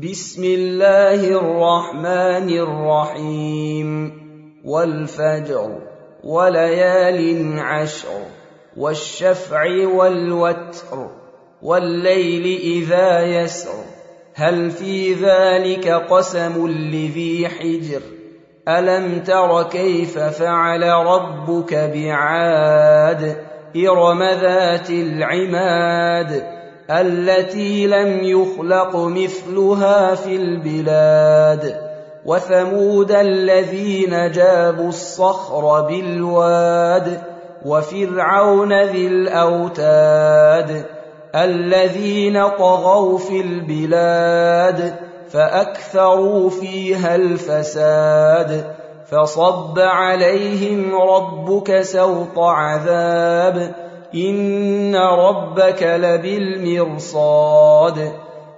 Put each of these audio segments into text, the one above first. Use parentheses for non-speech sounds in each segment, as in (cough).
بسم الله الرحمن الرحيم. والفجر وليال عشر والشفع والوتر والليل إذا يسر. هل في ذلك قسم لذي حجر؟ ألم تر كيف فعل ربك بعاد إرم ذات العماد؟ التي لم يخلق مثلها في البلاد وثمود الذين جابوا الصخر بالواد وفرعون ذي الأوتاد الذين طغوا في البلاد فأكثروا فيها الفساد فصب عليهم ربك سوط عذاب ان ربك لبالمرصاد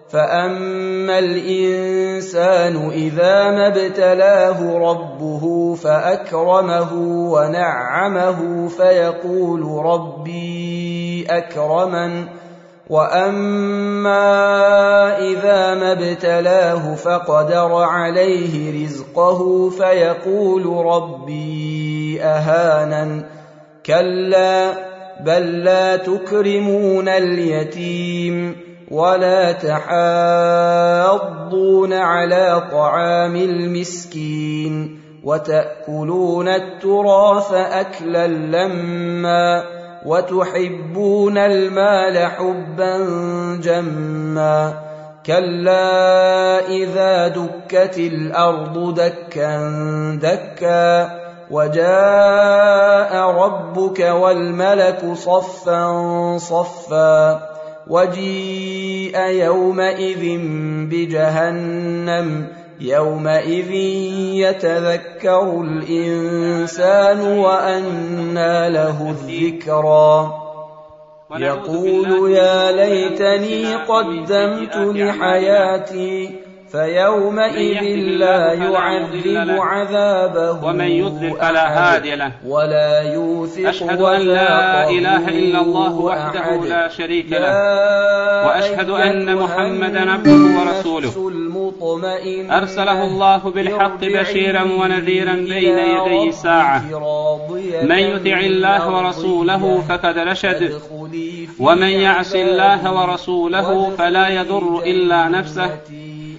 فاما الانسان اذا ما ابتلاه ربه فاكرمه ونعمه فيقول ربي اكرمن واما اذا ما ابتلاه فقدر عليه رزقه فيقول ربي اهانن كلا بل لا تكرمون اليتيم ولا تحاضون على طعام المسكين وتأكلون التراث أكلا لما وتحبون المال حبا جما كلا إذا دكت الأرض دكا دكا وجاء ربك والملك صفا صفا وجيء يومئذ بجهنم يومئذ يتذكر الإنسان وأنى له الذكرى. يقول يا ليتني قدمت لحياتي. فيومئذ لا يعذب عذابه ومن يضلل فلا هادي له. ولا يوثق أشهد أن لا إله إلا الله وحده لا شريك له. وأشهد أن محمدا عبده ورسوله. أرسله الله بالحق بشيرا ونذيرا بين يدي الساعة من يطع الله ورسوله فقد رشد. ومن يعص الله ورسوله فلا يضر إلا نفسه.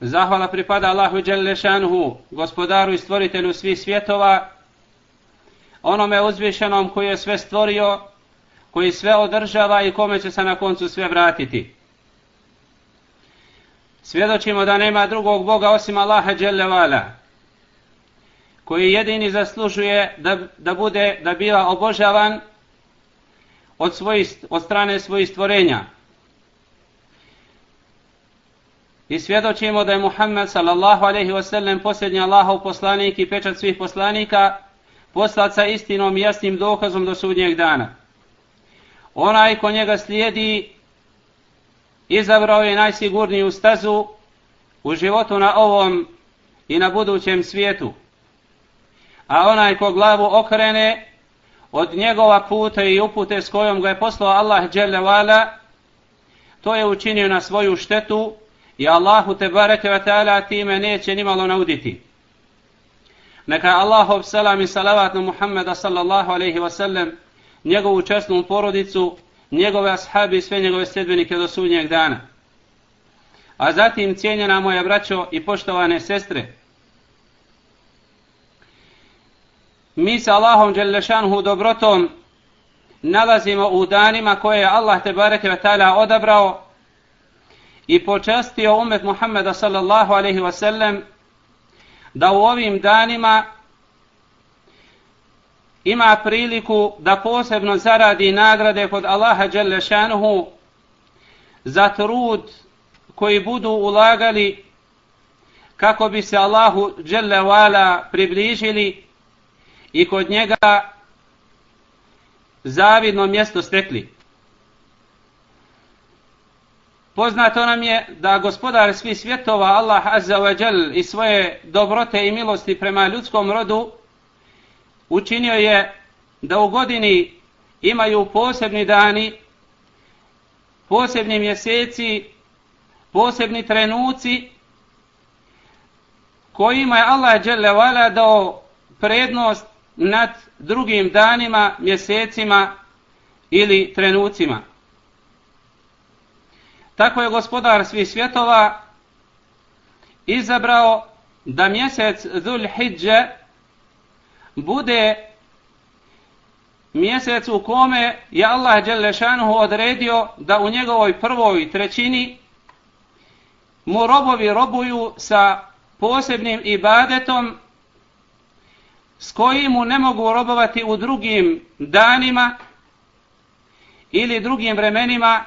Zahvala pripada Allahu Đelešanuhu, gospodaru i stvoritelju svih svjetova, onome uzvišenom koji je sve stvorio, koji sve održava i kome će se na koncu sve vratiti. Svjedočimo da nema drugog Boga osim Allaha Đelevala, koji jedini zaslužuje da, da bude, da biva obožavan od, svojih, od strane svojih stvorenja. I svjedočimo da je Muhammed sallallahu alaihi wasallam posljednji Allahov poslanik i pečat svih poslanika poslat sa istinom i jasnim dokazom do sudnjeg dana. Onaj ko njega slijedi izabrao je najsigurniju stazu u životu na ovom i na budućem svijetu. A onaj ko glavu okrene od njegova puta i upute s kojom ga je poslao Allah dželle vala, to je učinio na svoju štetu i Allahu te bareke ve taala time neće ni malo nauditi. Neka Allahov selam i salavat na Muhameda sallallahu alejhi ve sellem, njegovu časnu porodicu, njegove ashabe i sve njegove sledbenike do sudnjeg dana. A zatim cijenjena moja braćo i poštovane sestre. Mi sa Allahom Đelešanhu dobrotom nalazimo u danima koje je Allah te bareke ta'ala odabrao i počastio umet Muhammeda sallallahu alaihi wa sallam da u ovim danima ima priliku da posebno zaradi nagrade kod Allaha Đelešanuhu za trud koji budu ulagali kako bi se Allahu Đelevala približili i kod njega zavidno mjesto stekli. Poznato nam je da gospodar svih svjetova Allah Azza wa Jal i svoje dobrote i milosti prema ljudskom rodu učinio je da u godini imaju posebni dani, posebni mjeseci, posebni trenuci kojima je Allah Đelevala dao prednost nad drugim danima, mjesecima ili trenucima. Tako je gospodar svih svjetova izabrao da mjesec Dhul Hidje bude mjesec u kome je Allah Đelešanuhu odredio da u njegovoj prvoj trećini mu robovi robuju sa posebnim ibadetom s kojim mu ne mogu robovati u drugim danima ili drugim vremenima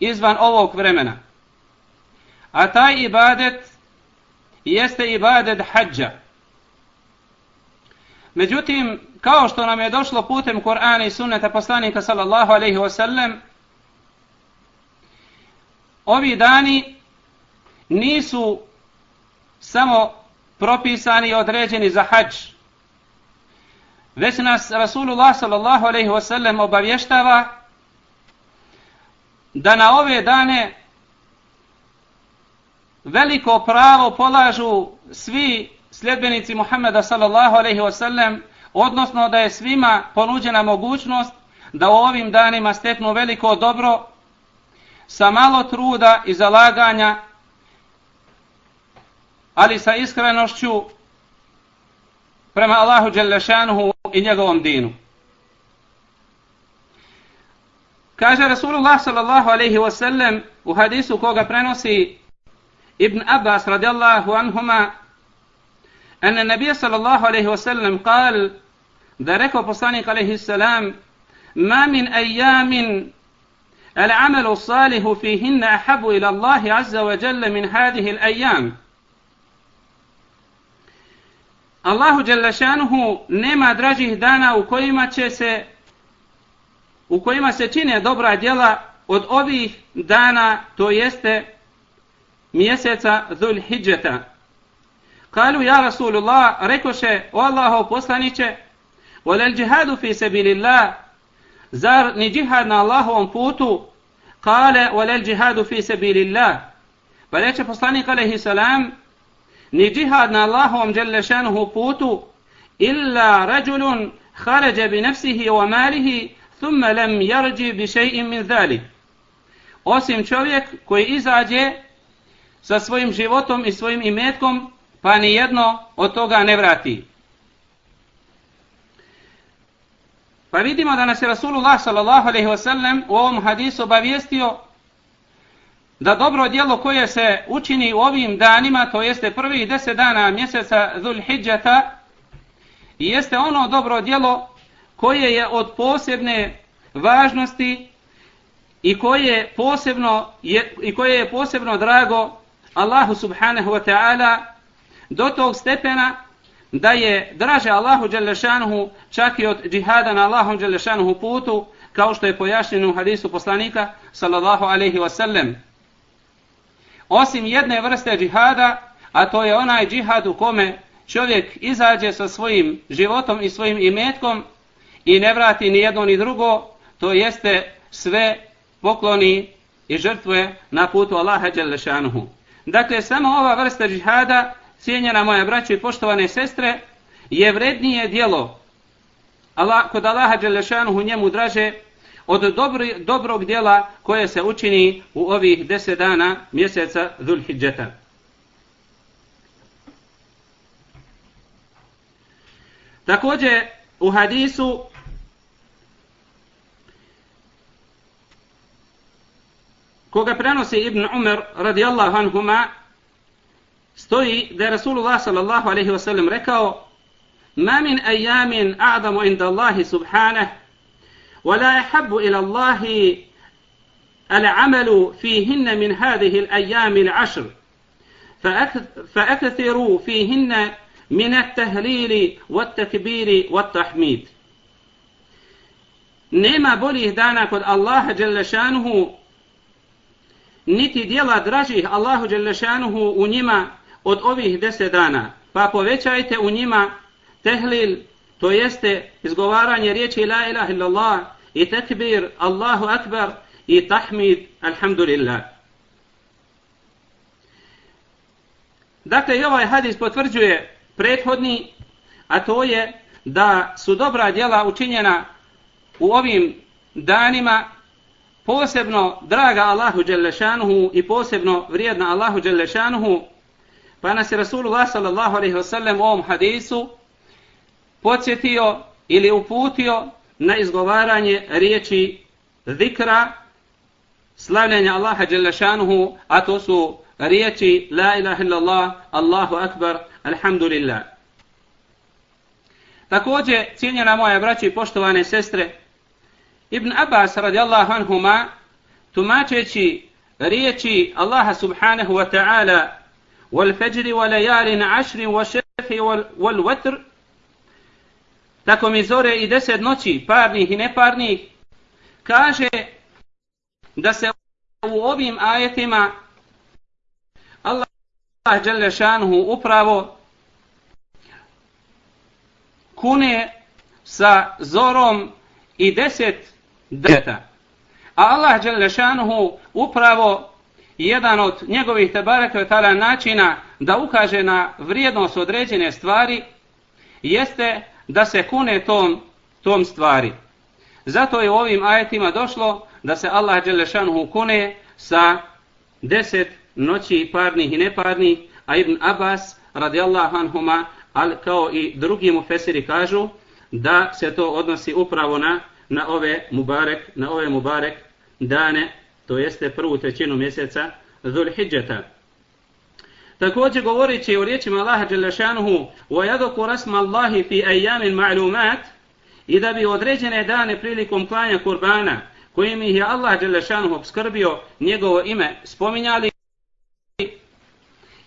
izvan ovog vremena. A taj ibadet jeste ibadet hađa. Međutim, kao što nam je došlo putem Kur'ana i sunneta poslanika sallallahu alaihi wasallam, ovi dani nisu samo propisani i određeni za hađ, već nas Rasulullah sallallahu alaihi wasallam obavještava da na ove dane veliko pravo polažu svi sljedbenici Muhammeda sallallahu alaihi wasallam, odnosno da je svima ponuđena mogućnost da u ovim danima steknu veliko dobro sa malo truda i zalaganja, ali sa iskrenošću prema Allahu Đelešanuhu i njegovom dinu. Kaže Rasulullah sallallahu alaihi wasallam u hadisu koga prenosi Ibn Abbas radijallahu anhuma أن النبي صلى الله عليه وسلم قال ذلك بصانق عليه السلام ما من أيام العمل الصالح فيهن أحب إلى الله عز وجل من هذه الأيام Allahu Đelešanuhu nema dražih dana u kojima će se u kojima se čine dobra djela od ovih dana, to jeste mjeseca Dhul Hidžeta. Kalu ja Rasulullah, rekoše o Allahov poslaniće, volel džihadu fi sebilillah, zar ni džihad na Allahovom putu, kale volel džihadu fi sebilillah. Pa reče poslanik alaihi salam, ni džihad na Allahovom dželešanuhu putu, illa rađulun harađe bi nefsihi wa malihi, thumma lam yarji bi shay'in min zalik. Osim čovjek koji izađe sa svojim životom i svojim imetkom, pa ni jedno od toga ne vrati. Pa vidimo da nas je Rasulullah sallallahu alejhi ve sellem u ovom hadisu obavijestio da dobro djelo koje se učini u ovim danima, to jeste prvi deset dana mjeseca Dhul Hidžata, jeste ono dobro djelo koje je od posebne važnosti i koje posebno je, i koje je posebno drago Allahu subhanahu wa ta'ala do tog stepena da je draže Allahu Đelešanuhu čak i od džihada na Allahom Đelešanuhu putu kao što je pojašnjeno u hadisu poslanika sallallahu alaihi wa sallam. Osim jedne vrste džihada, a to je onaj džihad u kome čovjek izađe sa svojim životom i svojim imetkom i ne vrati ni jedno ni drugo, to jeste sve pokloni i žrtve na putu Allaha Đelešanuhu. Dakle, samo ova vrsta džihada, cijenjena moja braća i poštovane sestre, je vrednije dijelo Allah, kod Allaha Đelešanuhu njemu draže od dobri, dobrog dijela koje se učini u ovih deset dana mjeseca Dhulhidžeta. Također u hadisu koga prenosi Ibn Umar radijallahu anhuma stoji da je Rasulullah sallallahu alaihi wa sallam rekao ما من أيام أعظم عند الله سبحانه ولا أحب إلى الله العمل فيهن من هذه الأيام العشر فأكثروا فيهن من التهليل والتكبير والتحميد nema boljih dana kod Allaha Đelešanuhu, niti dijela dražih Allahu Đelešanuhu u njima od ovih deset dana. Pa povećajte u njima tehlil, to jeste izgovaranje riječi la ilaha illallah i tekbir Allahu akbar i tahmid alhamdulillah. Dakle, i ovaj hadis potvrđuje prethodni, a to je da su dobra djela učinjena u ovim danima posebno draga Allahu Đelešanuhu i posebno vrijedna Allahu Đelešanuhu, pa nas je Rasulullah sallallahu alaihi wasallam u ovom hadisu podsjetio ili uputio na izgovaranje riječi zikra slavljenja Allaha Đelešanuhu, a to su riječi La ilaha illallah, Allahu akbar, alhamdulillah. Također, cijenjena moja braća i poštovane sestre, Ibn Abbas radijallahu anhuma, tumačeći riječi Allaha subhanahu wa ta'ala wal fajri wa layalin ashrin wa shafi wal watr tako mi zore i deset noći, parnih i neparnih, kaže da se u ovim ajetima Allah Đelešanuhu upravo kune sa zorom i deset deta. A Allah Đelešanuhu upravo jedan od njegovih tebareke tala načina da ukaže na vrijednost određene stvari jeste da se kune tom, tom stvari. Zato je u ovim ajetima došlo da se Allah Đelešanuhu kune sa deset noći parnih i neparnih, a Ibn Abbas radijallahu anhuma, ali kao i drugi mu fesiri kažu da se to odnosi upravo na, na ove mubarek, na ove mubarek dane, to jeste prvu trećinu mjeseca Dhul Hidžeta. Također govorići o riječima Allaha Đelešanuhu وَيَدَكُ رَسْمَ اللَّهِ فِي أَيَّامٍ مَعْلُومَاتٍ i da bi određene dane prilikom klanja kurbana kojim ih je Allah Đelešanuhu obskrbio njegovo ime spominjali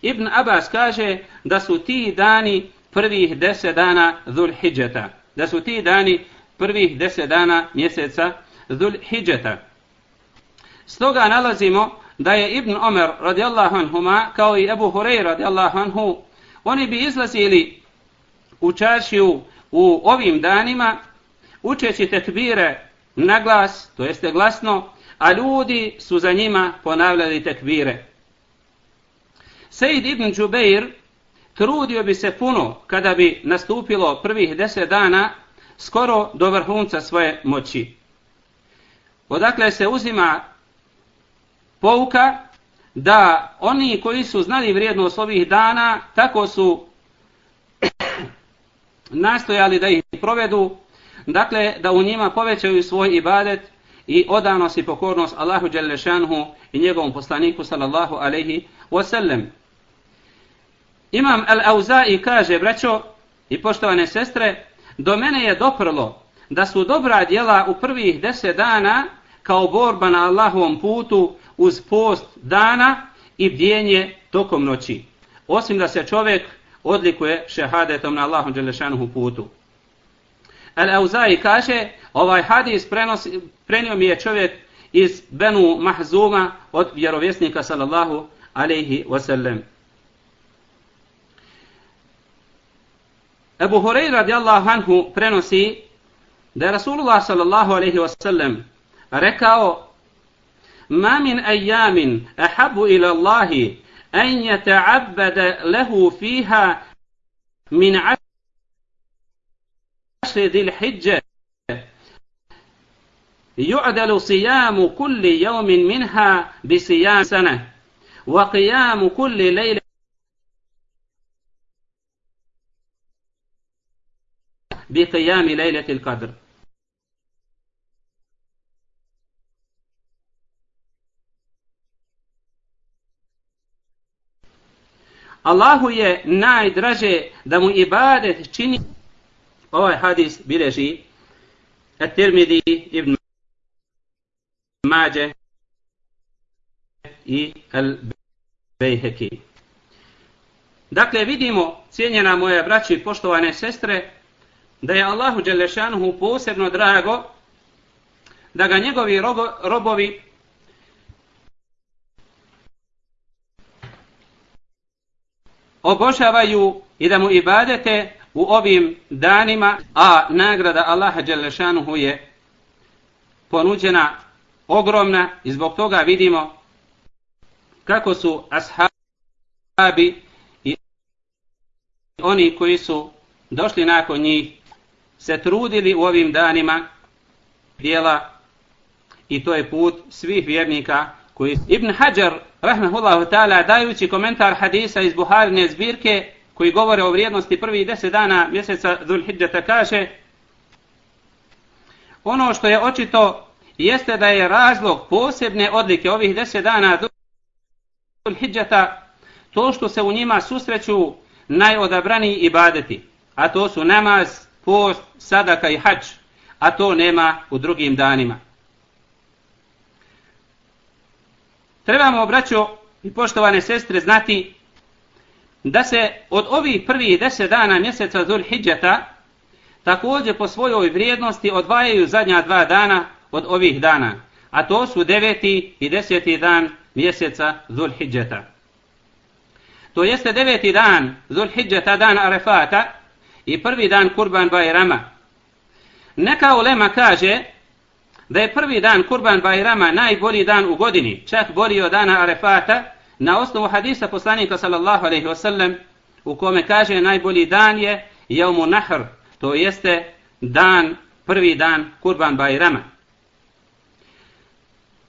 Ibn Abbas kaže da su ti dani prvih deset dana Dhul Hidžeta. Da su ti dani prvih deset dana mjeseca Dhul Hidžeta. Stoga nalazimo da je Ibn Omer radijallahu anhuma kao i Ebu Hurej radijallahu anhu oni bi izlazili u čašiju u ovim danima učeći tekbire na glas, to jeste glasno, a ljudi su za njima ponavljali tekbire. Sejid ibn Džubeir trudio bi se puno kada bi nastupilo prvih deset dana skoro do vrhunca svoje moći. Odakle se uzima pouka da oni koji su znali vrijednost ovih dana, tako su (clears throat) nastojali da ih provedu, dakle da u njima povećaju svoj ibadet i odanost i pokornost Allahu Đelešanhu i njegovom poslaniku sallallahu alaihi wasallam. Imam Al-Auzai kaže, braćo i poštovane sestre, do mene je doprlo da su dobra djela u prvih deset dana kao borba na Allahovom putu uz post dana i bdjenje tokom noći. Osim da se čovjek odlikuje šehadetom na Allahom Đelešanuhu putu. Al-Auzai kaže, ovaj hadis prenosi, prenio mi je čovjek iz Benu Mahzuma od vjerovjesnika sallallahu alaihi wasallam. Ebu Horej radijallahu anhu prenosi da je Rasulullah sallallahu alaihi wasallam rekao Ma min ajamin ahabu ila Allahi en yeta'abbede lehu fiha min ašri dil hijje يعدل صيام كل يوم منها بصيام سنة وقيام كل ليلة بقيام ليلة القدر Allahu je najdraže da mu ibadet čini ovaj hadis bileži At-Tirmidhi ibn Mađe i Al-Bejheki. Dakle, vidimo, cijenjena moja braći i poštovane sestre, da je Allahu Đelešanuhu posebno drago da ga njegovi robovi obožavaju i da mu ibadete u ovim danima, a nagrada Allaha Đelešanuhu je ponuđena ogromna i zbog toga vidimo kako su ashabi i oni koji su došli nakon njih se trudili u ovim danima dijela i to je put svih vjernika koji Ibn Hajar rahmehullahu ta'ala dajući komentar hadisa iz Buharine zbirke koji govore o vrijednosti prvih deset dana mjeseca Dhul-Hidjata kaže ono što je očito jeste da je razlog posebne odlike ovih deset dana Dhul-Hidjata to što se u njima susreću najodabrani ibadeti a to su namaz, post, sadaka i hač a to nema u drugim danima trebamo obraćo i poštovane sestre znati da se od ovih prvih deset dana mjeseca Zul Hidžeta također po svojoj vrijednosti odvajaju zadnja dva dana od ovih dana, a to su deveti i deseti dan mjeseca Zul Hidžeta. To jeste deveti dan Zul Hidžeta, dan Arefata i prvi dan Kurban Bajrama. Neka ulema kaže da je prvi dan Kurban Bajrama najbolji dan u godini, čak bolji od dana Arefata, na osnovu hadisa poslanika sallallahu alaihi wasallam u kome kaže najbolji dan je Jaumu Nahr, to jeste dan, prvi dan Kurban Bajrama.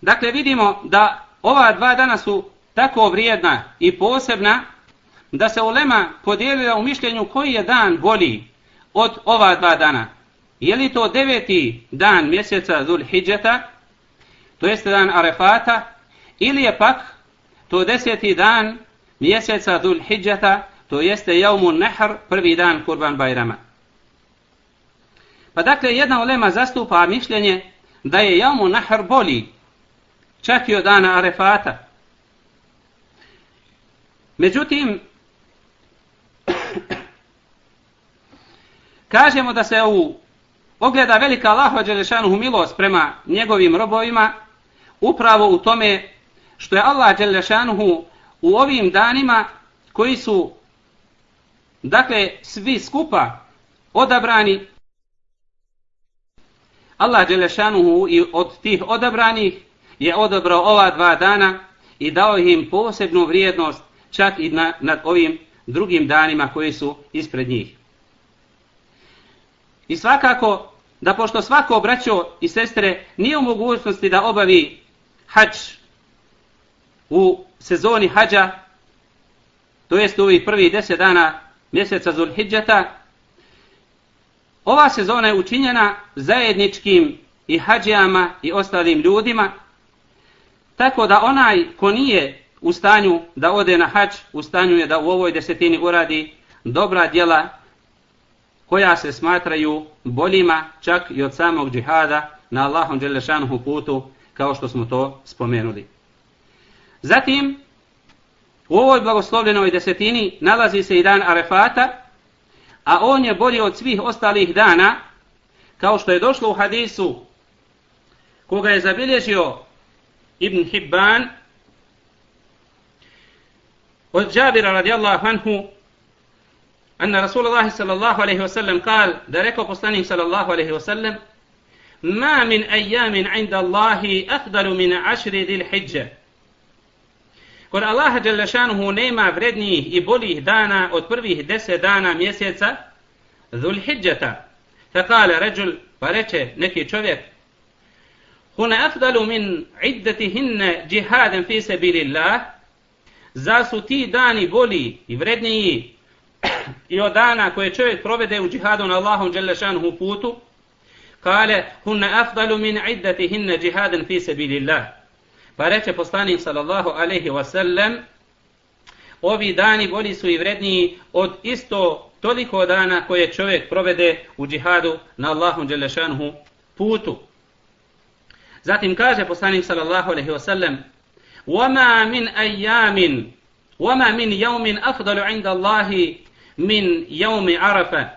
Dakle, vidimo da ova dva dana su tako vrijedna i posebna da se ulema podijelila u mišljenju koji je dan bolji od ova dva dana. Je li to deveti dan mjeseca Zulhidžeta, to jeste dan Arefata, ili je pak to deseti dan mjeseca Zulhidžeta, to jeste Jaumu Nehr, prvi dan Kurban Bajrama. Pa dakle, jedna ulema zastupa mišljenje da je Jaumu Nehr bolji, čak i od dana Arefata. Međutim, kažemo da se u ogleda velika Allahova Đelešanuhu milost prema njegovim robovima upravo u tome što je Allah Đelešanuhu u ovim danima koji su dakle svi skupa odabrani Allah Đelešanuhu i od tih odabranih je odabrao ova dva dana i dao im posebnu vrijednost čak i na, nad ovim drugim danima koji su ispred njih. I svakako da pošto svako braćo i sestre nije u mogućnosti da obavi hač u sezoni hađa, to jest u ovih prvih deset dana mjeseca Zulhidžeta, ova sezona je učinjena zajedničkim i hađijama i ostalim ljudima, tako da onaj ko nije u stanju da ode na hađ, u stanju je da u ovoj desetini uradi dobra djela koja se smatraju boljima čak i od samog džihada na Allahom Đelešanuhu putu kao što smo to spomenuli. Zatim, u ovoj blagoslovljenoj desetini nalazi se i dan Arefata, a on je bolji od svih ostalih dana, kao što je došlo u hadisu koga je zabilježio Ibn Hibban od Džabira radijallahu anhu أن رسول الله صلى الله عليه وسلم قال ذلك قصاني صلى الله عليه وسلم ما من أيام عند الله أفضل من عشر ذي الحجة. قل الله جل شانه نيمة فردني إبولي دانا أتبربي دس دانا ميسيسة ذو الحجة فقال رجل فرچه نكي چوبك هنا أفضل من عدتهن جهادا في سبيل الله زاسو تي داني بولي فردني i od dana koje čovjek provede u džihadu na Allahom dželešanuhu putu, kale hunne afdalu min iddati hinne džihaden fi sebilillah. Pa reče poslanik sallallahu alaihi wasallam, ovi dani bolji su i vredniji od isto toliko dana koje čovjek provede u džihadu na Allahom dželešanuhu putu. Zatim kaže poslanik sallallahu alaihi wasallam, وما من أيام وما من يوم أفضل عند الله من يوم عرفة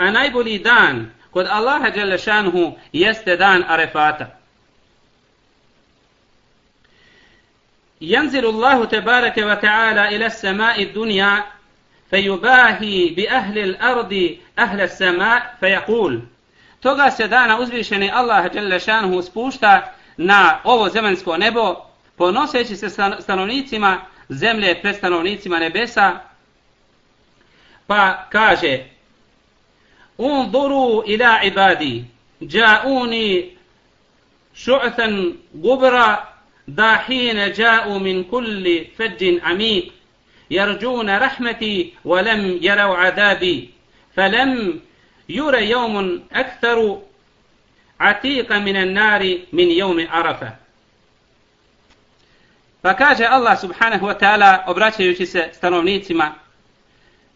a najbolji dan kod Allaha dželle šanhu jeste dan Arefata. ينزل الله تبارك وتعالى إلى السماء الدنيا فيباهي بأهل الأرض أهل السماء فيقول toga se dana uzvišeni Allah dželle šanhu spušta na ovo zemaljsko nebo ponoseći se stanovnicima zemlje pred stanovnicima nebesa pa kaže unzuru ila ibadi ja'uni shu'than gubra dahina ja'u min kulli fajjin amiq يرجون رحمتي ولم يروا عذابي فلم ير يوم أكثر عتيق من النار من يوم عرفة Pa kaže Allah subhanahu wa ta'ala obraćajući se stanovnicima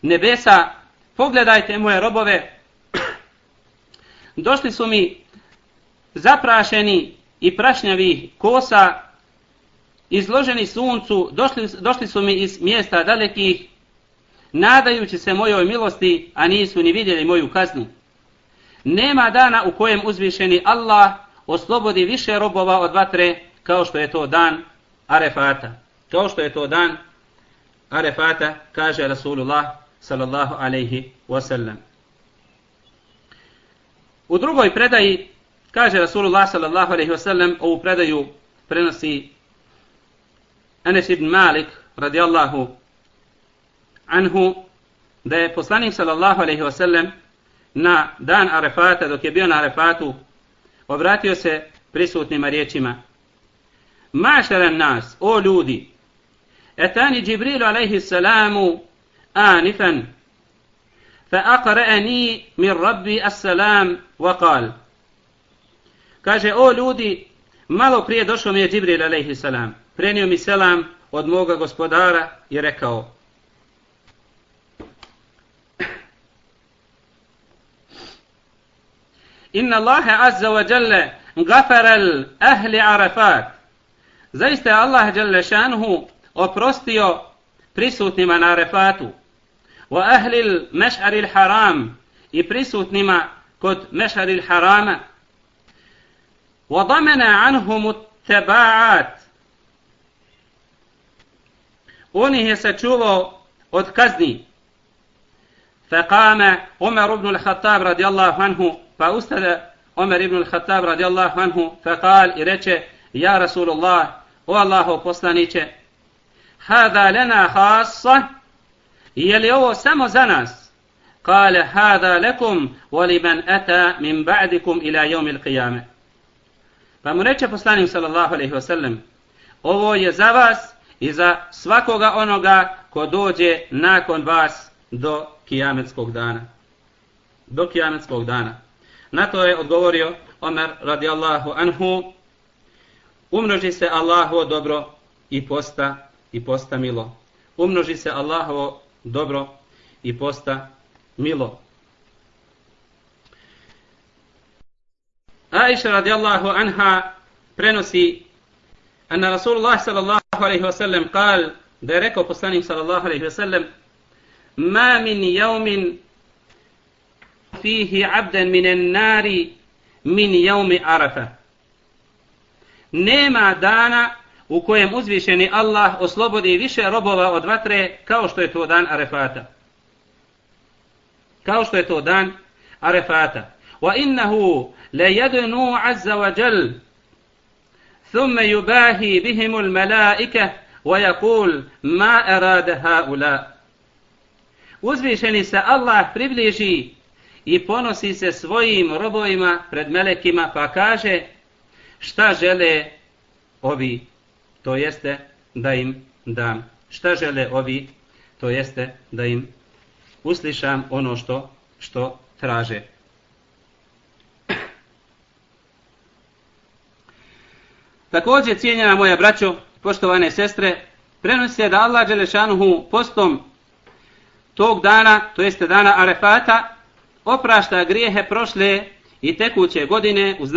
nebesa, pogledajte moje robove, (clears throat) došli su mi zaprašeni i prašnjavi kosa, izloženi suncu, došli, došli su mi iz mjesta dalekih, nadajući se mojoj milosti, a nisu ni vidjeli moju kaznu. Nema dana u kojem uzvišeni Allah oslobodi više robova od vatre, kao što je to dan Arefata. Kao što je to dan Arefata, kaže Rasulullah sallallahu alaihi wasallam. U drugoj predaji kaže Rasulullah sallallahu alaihi wasallam, ovu predaju prenosi Anas ibn Malik radijallahu anhu, da je poslanik sallallahu alaihi wasallam na dan Arefata, dok je bio na Arefatu, obratio se prisutnima riječima. Mašaran nas, o ljudi, etani Džibrilu alaihi salamu آنفا. فأقرأني من ربي السلام وقال. Wa qal. Kaže, o ljudi, malo prije došao mi je Džibril alaihi salam, prenio mi selam od moga gospodara i rekao, Inna Allahe azza wa jalla gafara ahli Arafat. Zaista Allah jalla Đalešanuhu oprostio prisutnima na Arefatu وأهل المشعر الحرام. يبرسوتنما كد مشعر الحرام. وضمن عنهم التباعات. أونه يسجوه أتكزني فقام عمر بن الخطاب رضي الله عنه فأستد عمر بن الخطاب رضي الله عنه فقال إرجع يا رسول الله والله قصنيك هذا لنا خاصة I je li ovo samo za nas? Kale, hada lekum, voli men eta min ba'dikum ila jomil qiyame. Pa mu reče poslanik sallallahu alaihi wa sallam, ovo je za vas i za svakoga onoga ko dođe nakon vas do kijametskog dana. Do kijametskog dana. Na to je odgovorio Omer radijallahu anhu, Umnoži se Allahovo dobro i posta i posta milo. Umnoži se Allahovo dobro i posta milo. Aisha radijallahu anha prenosi anna Rasulullah sallallahu alaihi wa sallam kal da je rekao poslanik sallallahu alaihi wa sallam ma min jaumin fihi abdan min nari min jaumi arafa nema dana u kojem uzvišeni Allah oslobodi više robova od vatre kao što je to dan Arefata. Kao što je to dan Arefata. Wa innahu la yadnu azza wa jal thumma yubahi bihim al malaika wa yaqul ma arada haula. Uzvišeni se Allah približi i ponosi se svojim robovima pred melekima pa kaže šta žele ovi, to jeste da im dam. Šta žele ovi, to jeste da im uslišam ono što što traže. Također, cijenjena moja braćo, poštovane sestre, prenosi se da Allah Đelešanuhu postom tog dana, to jeste dana Arefata, oprašta grijehe prošle i tekuće godine uz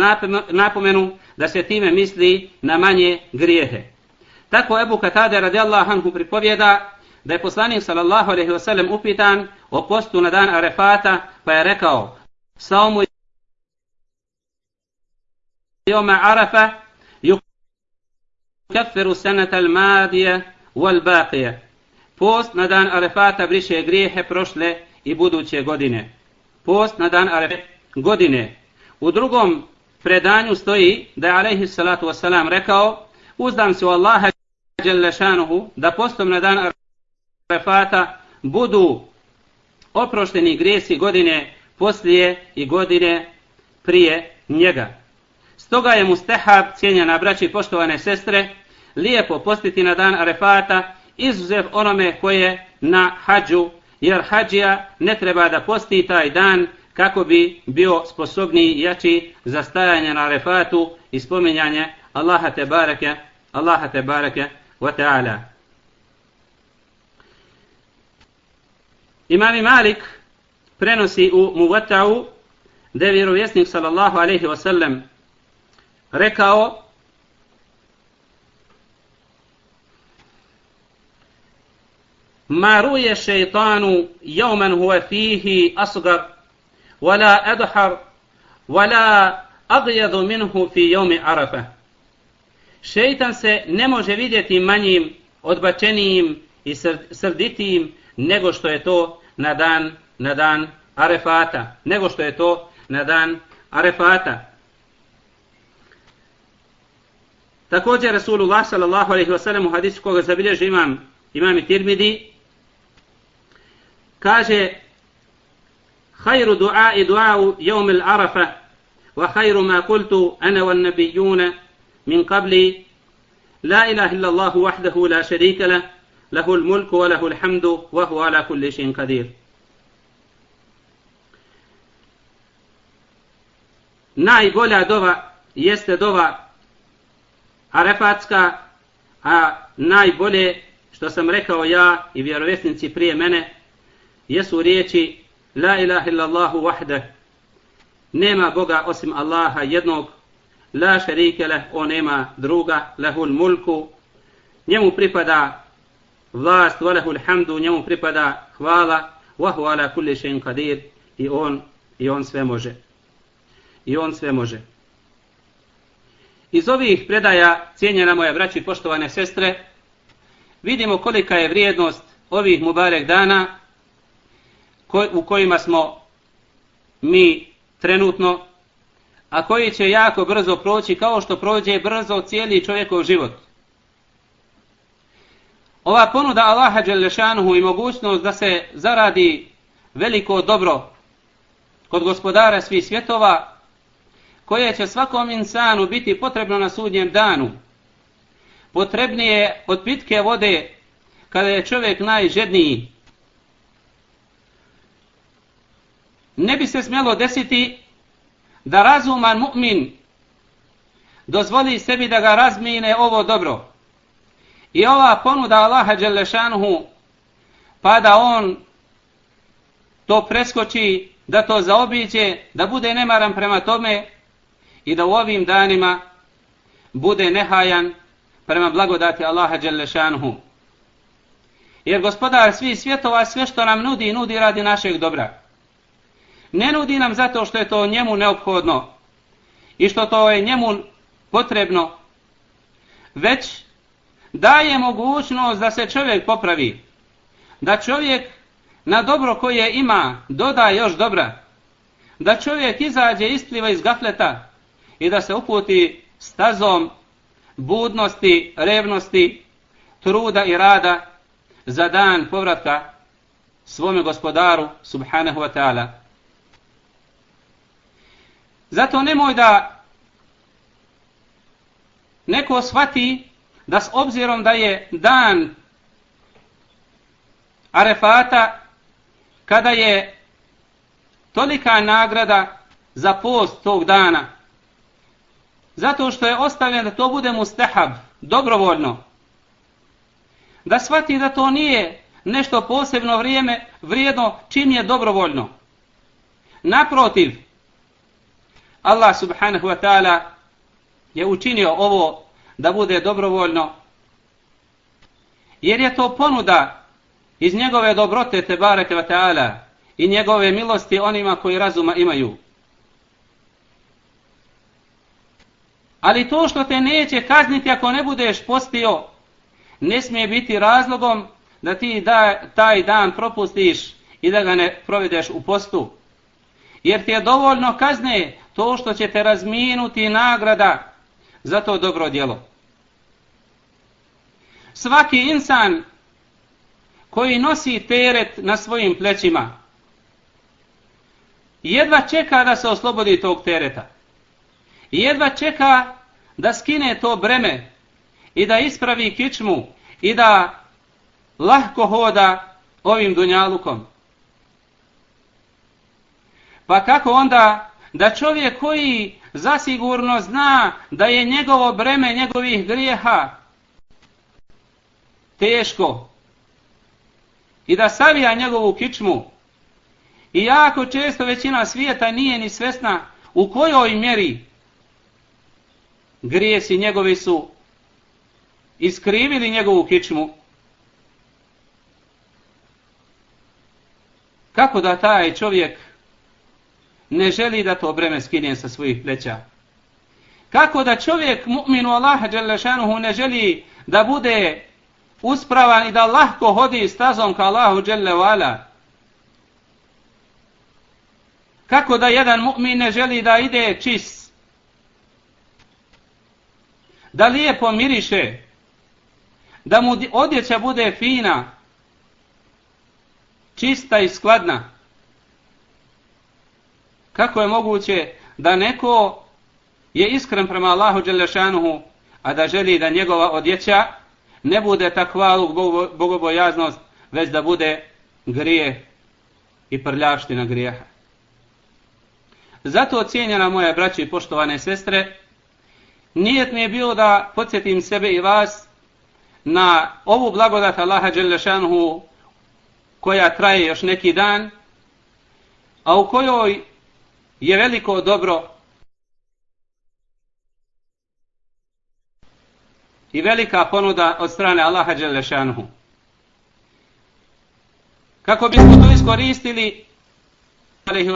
napomenu da se time misli na manje grijehe. Tako Ebu Katade radijallahu anhu pripovjeda da je poslanik sallallahu alejhi ve sellem upitan o postu na dan Arefata, pa je rekao: "Saumu yawma Arafa yukaffiru sanata al-madiya wal-baqiya." Post na dan Arefata briše grijehe prošle i buduće godine. Post na dan Arefata godine. U drugom predanju stoji da je alejhi salatu vesselam rekao: "Uzdam se u Allaha Đelešanuhu da postom na dan Arefata Arefata budu oprošteni grijesi godine poslije i godine prije njega. Stoga je mustehab, cijenjena braći i poštovane sestre, lijepo postiti na dan Arefata, izuzev onome koje na hađu, jer hađija ne treba da posti taj dan kako bi bio sposobniji i jači za stajanje na Arefatu i spominjanje Allaha te bareke, Allaha te bareke ta'ala. Imam Malik prenosi u Muvata'u da je vjerovjesnik sallallahu alaihi wa sallam rekao ما روي الشيطان يوما هو فيه أصغر ولا أدحر ولا أغيض منه في يوم عرفة Šeitan se ne može vidjeti manjim, odbačenijim i srditijim nego što je to na dan na dan Arefata, nego što je to na dan Arefata. Također Rasulullah sallallahu alejhi ve sellem u hadisu koga zabilježi imam imam Tirmidi kaže خير دعاء دعاء يوم العرفة وخير ما قلت أنا والنبيون من قبل لا إله إلا الله وحده لا شريك له له الملك وله الحمد وهو على كل شيء قدير najbolja dova jeste dova arefatska, a najbolje što sam rekao ja i vjerovjesnici prije mene, jesu riječi La ilaha illallahu wahde. Nema Boga osim Allaha jednog, La šerike leh, on nema druga Lehul mulku njemu pripada vlast, valehu alhamdu, njemu pripada hvala, wahu ala kulli še'in kadir, i on, i on sve može. I on sve može. Iz ovih predaja, cijenjena moja braći i poštovane sestre, vidimo kolika je vrijednost ovih mubarek dana u kojima smo mi trenutno, a koji će jako brzo proći kao što prođe brzo cijeli čovjekov život. Ova ponuda Allaha Đelešanuhu i mogućnost da se zaradi veliko dobro kod gospodara svih svjetova, koje će svakom insanu biti potrebno na sudnjem danu, potrebnije od pitke vode kada je čovjek najžedniji. Ne bi se smjelo desiti da razuman mu'min dozvoli sebi da ga razmine ovo dobro. I ova ponuda Allaha Đelešanuhu, pa da on to preskoči, da to zaobiđe, da bude nemaran prema tome i da u ovim danima bude nehajan prema blagodati Allaha Đelešanuhu. Jer gospodar svih svjetova sve što nam nudi, nudi radi našeg dobra. Ne nudi nam zato što je to njemu neophodno i što to je njemu potrebno, već daje mogućnost da se čovjek popravi. Da čovjek na dobro koje ima doda još dobra. Da čovjek izađe ispliva iz gafleta i da se uputi stazom budnosti, revnosti, truda i rada za dan povratka svome gospodaru subhanahu wa ta'ala. Zato nemoj da neko shvati da s obzirom da je dan Arefata kada je tolika nagrada za post tog dana zato što je ostavljen da to bude mustahab dobrovoljno. Da shvati da to nije nešto posebno vrijeme vrijedno čim je dobrovoljno. Naprotiv Allah subhanahu wa ta'ala je učinio ovo da bude dobrovoljno jer je to ponuda iz njegove dobrote te bareke wa ta'ala i njegove milosti onima koji razuma imaju ali to što te neće kazniti ako ne budeš postio ne smije biti razlogom da ti da, taj dan propustiš i da ga ne provedeš u postu. Jer ti je dovoljno kazne to što će te razminuti nagrada za to dobro djelo. Svaki insan koji nosi teret na svojim plećima jedva čeka da se oslobodi tog tereta. Jedva čeka da skine to breme i da ispravi kičmu i da lahko hoda ovim dunjalukom. Pa kako onda da čovjek koji zasigurno zna da je njegovo breme njegovih grijeha teško i da savija njegovu kičmu i jako često većina svijeta nije ni svesna u kojoj mjeri grijesi njegovi su iskrivili njegovu kičmu. Kako da taj čovjek ne želi da to breme skine sa svojih pleća? Kako da čovjek mu'minu Allaha Đelešanuhu ne želi da bude uspravan i da lahko hodi stazom ka Allahu Đelevala? Kako da jedan mu'min ne želi da ide čist? Da lijepo miriše? Da mu odjeća bude fina? čista i skladna. Kako je moguće da neko je iskren prema Allahu Đelešanuhu, a da želi da njegova odjeća ne bude takvaluk bogobojaznost, već da bude grije i prljaština grijeha. Zato cijenjena moja braća i poštovane sestre, nijet mi je bilo da podsjetim sebe i vas na ovu blagodat Allaha Đelešanuhu koja traje još neki dan, a u kojoj je veliko dobro i velika ponuda od strane Allaha Đelešanuhu. Kako bismo to iskoristili, alaihi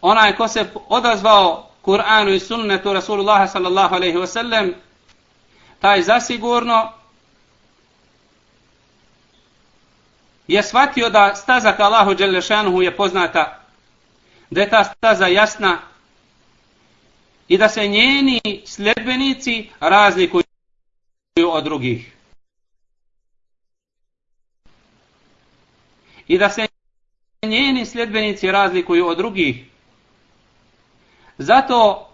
onaj ko se odazvao Kur'anu i sunnetu Rasulullaha sallallahu alaihi wasallam, taj zasigurno je shvatio da staza ka Allahu Đelešanuhu je poznata, da je ta staza jasna i da se njeni sljedbenici razlikuju od drugih. I da se njeni sljedbenici razlikuju od drugih. Zato,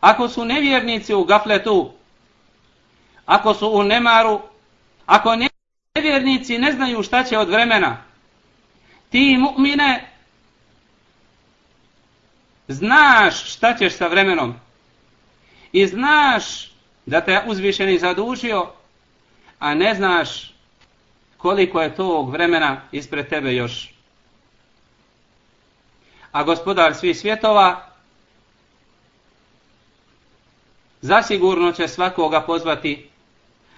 ako su nevjernici u gafletu, ako su u nemaru, ako nevjernici ne znaju šta će od vremena. Ti mu'mine znaš šta ćeš sa vremenom. I znaš da te uzvišeni zadužio, a ne znaš koliko je tog vremena ispred tebe još. A gospodar svih svjetova zasigurno će svakoga pozvati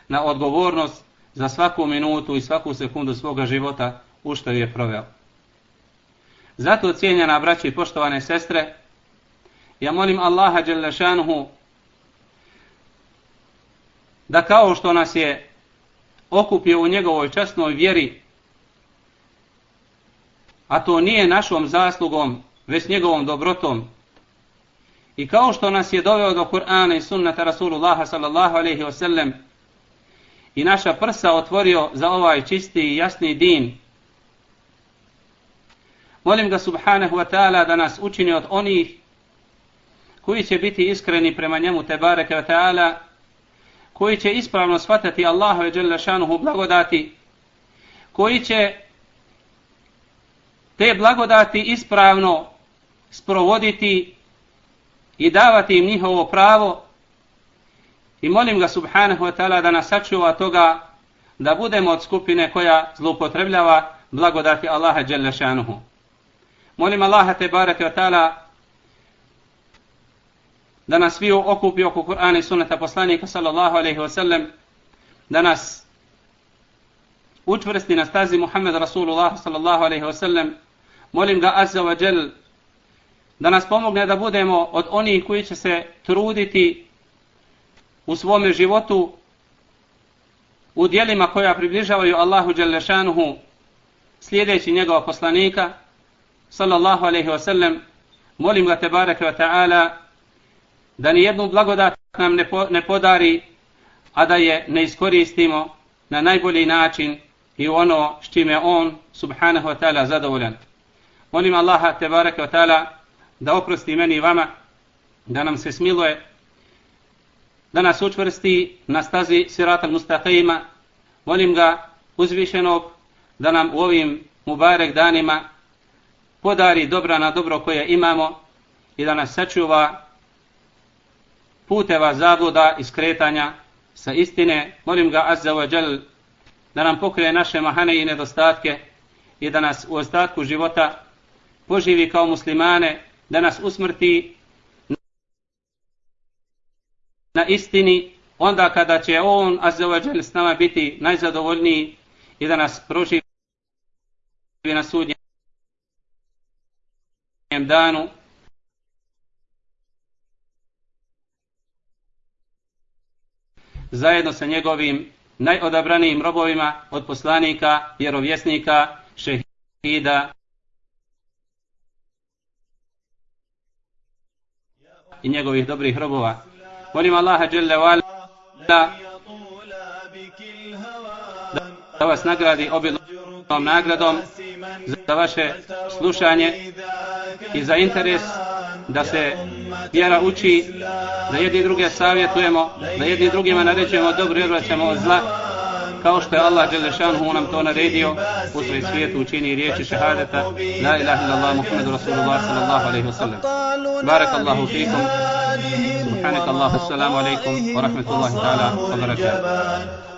na odgovornost za svaku minutu i svaku sekundu svoga života u što je proveo. Zato cijenjena braći i poštovane sestre, ja molim Allaha Đelešanuhu da kao što nas je okupio u njegovoj časnoj vjeri, a to nije našom zaslugom, već njegovom dobrotom, i kao što nas je doveo do Kur'ana i sunnata Rasulullaha sallallahu alaihi wa sallam, i naša prsa otvorio za ovaj čisti i jasni din. Molim ga subhanahu wa ta'ala da nas učini od onih koji će biti iskreni prema njemu te bareke ve taala koji će ispravno shvatati Allahove dželle šanuhu blagodati koji će te blagodati ispravno sprovoditi i davati im njihovo pravo i molim ga subhanahu wa ta'ala da nas sačuva toga da budemo od skupine koja zloupotrebljava blagodati Allaha dželle šanuhu. Molim Allaha te bareke ve ta'ala da nas svi okupi oko Kur'ana i sunneta poslanika sallallahu alaihi wasallam, da nas učvrsti na stazi Muhammed Rasulullah sallallahu alaihi wasallam, molim ga azza wa jel da nas pomogne da budemo od onih koji će se truditi u svome životu u dijelima koja približavaju Allahu Đelešanuhu slijedeći njegova poslanika sallallahu alaihi wasallam molim ga te bareke wa ta'ala da ni jednu blagodat nam ne, po, ne podari a da je ne iskoristimo na najbolji način i ono s čime on subhanahu wa ta'ala zadovoljan molim Allaha te wa ta'ala da oprosti meni i vama da nam se smiluje da nas učvrsti na stazi sirata mustaqima. Molim ga uzvišenog da nam u ovim mubarek danima podari dobra na dobro koje imamo i da nas sačuva puteva zabluda i skretanja sa istine. Molim ga azza wa jal da nam pokrije naše mahane i nedostatke i da nas u ostatku života poživi kao muslimane, da nas usmrti na istini onda kada će on Azza wa Jal s nama biti najzadovoljniji i da nas proživi na sudnjem danu zajedno sa njegovim najodabranijim robovima od poslanika, vjerovjesnika, šehida i njegovih dobrih robova. molim Allaha dželle vala da vas nagradi obilnom nagradom za vaše slušanje i za interes da se vjera uči, da jedni druge savjetujemo, da jedni drugima naređujemo dobro i odvraćamo od zla, kao što je Allah Đelešanhu nam to naredio u svoj svijetu učini riječi šehadeta La ilaha illallah Muhammedu Rasulullah sallallahu alaihi wa sallam Barak Allahu fikum سبحانك الله السلام عليكم ورحمة الله تعالى وبركاته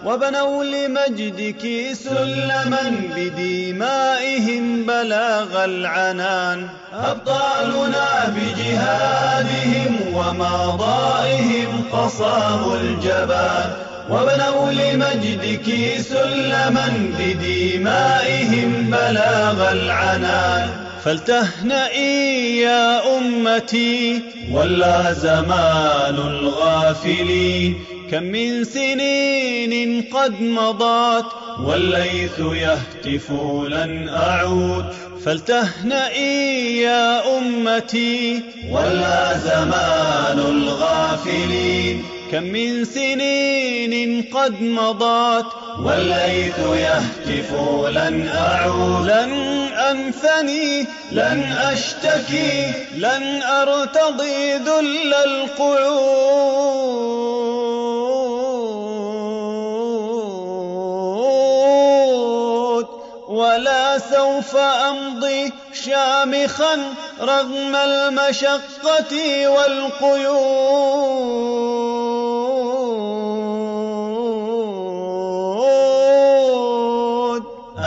وبنوا لمجدك سلما بدمائهم بلاغ العنان أبطالنا بجهادهم وماضائهم قصام الجبان وبنوا لمجدك سلما بدمائهم بلاغ العنان. فلتهنئي يا أمتي. ولا زمان الغافلين. كم من سنين قد مضت. والليث يهتف لن أعود. فلتهنئي يا أمتي. ولا زمان الغافلين. كم من سنين قد مضت. والليث يهتف لن أعود. لن أنثني لن أشتكي. لن أرتضي ذل القعود. ولا سوف أمضي شامخا رغم المشقة والقيود.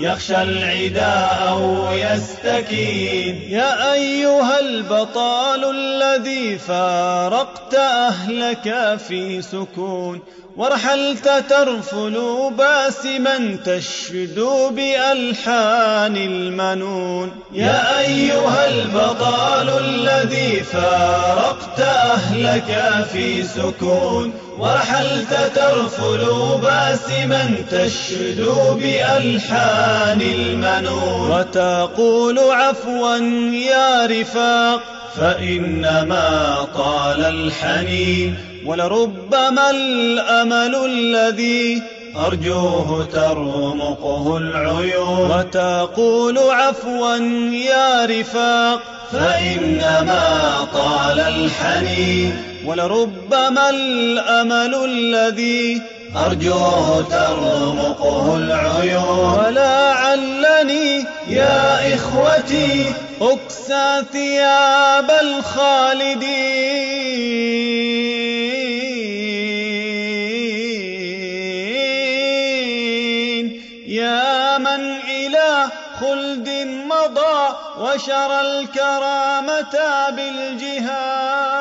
يخشى العداء أو يستكين يا أيها البطال الذي فارقت أهلك في سكون. ورحلت ترفل باسما تشدو بألحان المنون. يا أيها البطال الذي فارقت أهلك في سكون. ورحلت ترفل باسما تشدو بألحان المنون. وتقول عفوا يا رفاق فإنما طال الحنين. ولربما الأمل الذي أرجوه ترمقه العيون وتقول عفوا يا رفاق فإنما طال الحنين ولربما الأمل الذي أرجوه ترمقه العيون ولعلني يا إخوتي أكسى ثياب الخالدين خلد مضى وشرى الكرامة بالجهاد.